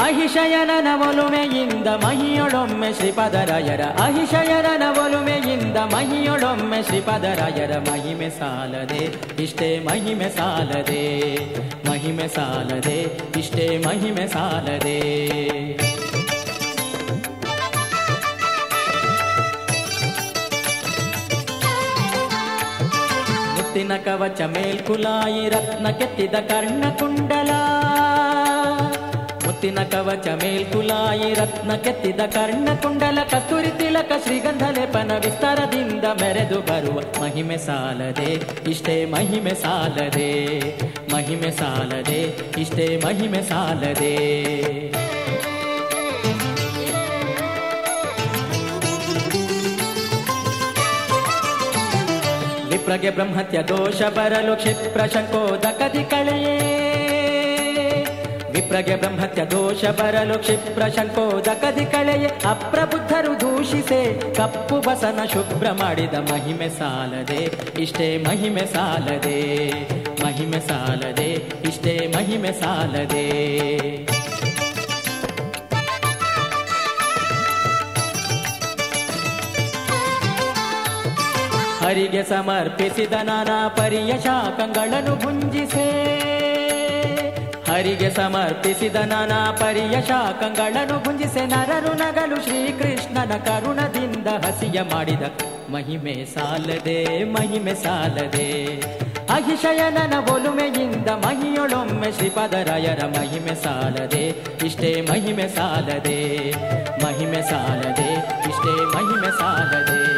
ಅಹಿಶಯನನ ಒಲುಮೆಯಿಂದ ಮಹಿಯೊಳೊಮ್ಮೆ ಶ್ರೀಪದರಾಯರ. ಅಹಿಶಯನನ ಒಲುಮೆಯಿಂದ ಮಹಿಯೊಳೊಮ್ಮೆ ಶ್ರೀಪದರಾಯರ. ಮಹಿಮೆ ಸಾಲದೆ, ಇಷ್ಟೇ ಮಹಿಮೆ ಸಾಲದೆ ಮಹಿಮೆ ಸಾಲದೆ, ಇಷ್ಟೇ ಮಹಿಮೆ ಸಾಲದೆ. ಮುತ್ತಿನ ಕವಚ ಮೇಲ್ಕುಲಾಯಿ ರತ್ನ ಕೆತ್ತಿದ ಕರ್ಣ ಕುಂಡಲ ಮುತ್ತಿನ ಕವಚ ಮೇಲ್ಕುಲಾಯಿ ರತ್ನ ಕೆತ್ತಿದ ಕರ್ಣ ಕುಂಡಲ ಕಸ್ತೂರಿ ತಿಲಕ ಶ್ರೀಗಂಧ ಲೇಪನ ವಿಸ್ತಾರದಿಂದ ಮೆರೆದು ಬರುವ ಮಹಿಮೆ ಸಾಲದೆ ಇಷ್ಟೇ ಮಹಿಮೆ ಸಾಲದೆ ಮಹಿಮೆ ಸಾಲದೆ ಇಷ್ಟೇ ಮಹಿಮೆ ಸಾಲದೆ ವಿಪ್ರಗೆ ಬ್ರಹ್ಮತ್ಯ ದೋಷ ಬರಲು ಕ್ಷಿಪ್ರ ಶಂಕೋದಕದಿ ಕಳೆಯೇ ವಿಪ್ರಗೆ ಬ್ರಹ್ಮತ್ಯ ದೋಷ ಬರಲು ಕ್ಷಿಪ್ರ ಶಂಕೋದಕದಿ ಅಪ್ರಬುದ್ಧರು ದೂಷಿಸೆ ಕಪ್ಪು ಬಸನ ಶುಭ್ರ ಮಾಡಿದ ಮಹಿಮೆ ಸಾಲದೆ, ಇಷ್ಟೇ ಮಹಿಮೆ ಸಾಲದೆ ಮಹಿಮೆ ಸಾಲದೆ, ಇಷ್ಟೇ ಮಹಿಮೆ ಸಾಲದೆ. ಹರಿಗೆ ಸಮರ್ಪಿಸಿದ ನಾನಾ ಪರಿಯ ಶಾಕಗಳನ್ನು ಭುಂಜಿಸೆ ಹರಿಗೆ ಸಮರ್ಪಿಸಿದ ನಾನಾ ಪರಿಯ ಶಾಖಗಳನ್ನು ಗುಂಜಿಸೆ ನರರು ನಗಲು ಶ್ರೀಕೃಷ್ಣನ ಕರುಣದಿಂದ ಹಸಿಯ ಮಾಡಿದ. ಮಹಿಮೆ ಸಾಲದೆ ಮಹಿಮೆ ಸಾಲದೆ. ಅಹಿಶಯನನ ಒಲುಮೆಯಿಂದ ಮಹಿಯೊಳೊಮ್ಮೆ ಶ್ರೀಪದರಾಯರ ಮಹಿಮೆ ಸಾಲದೆ. ಇಷ್ಟೇ ಮಹಿಮೆ ಸಾಲದೆ ಮಹಿಮೆ ಸಾಲದೆ, ಇಷ್ಟೇ ಮಹಿಮೆ ಸಾಲದೆ.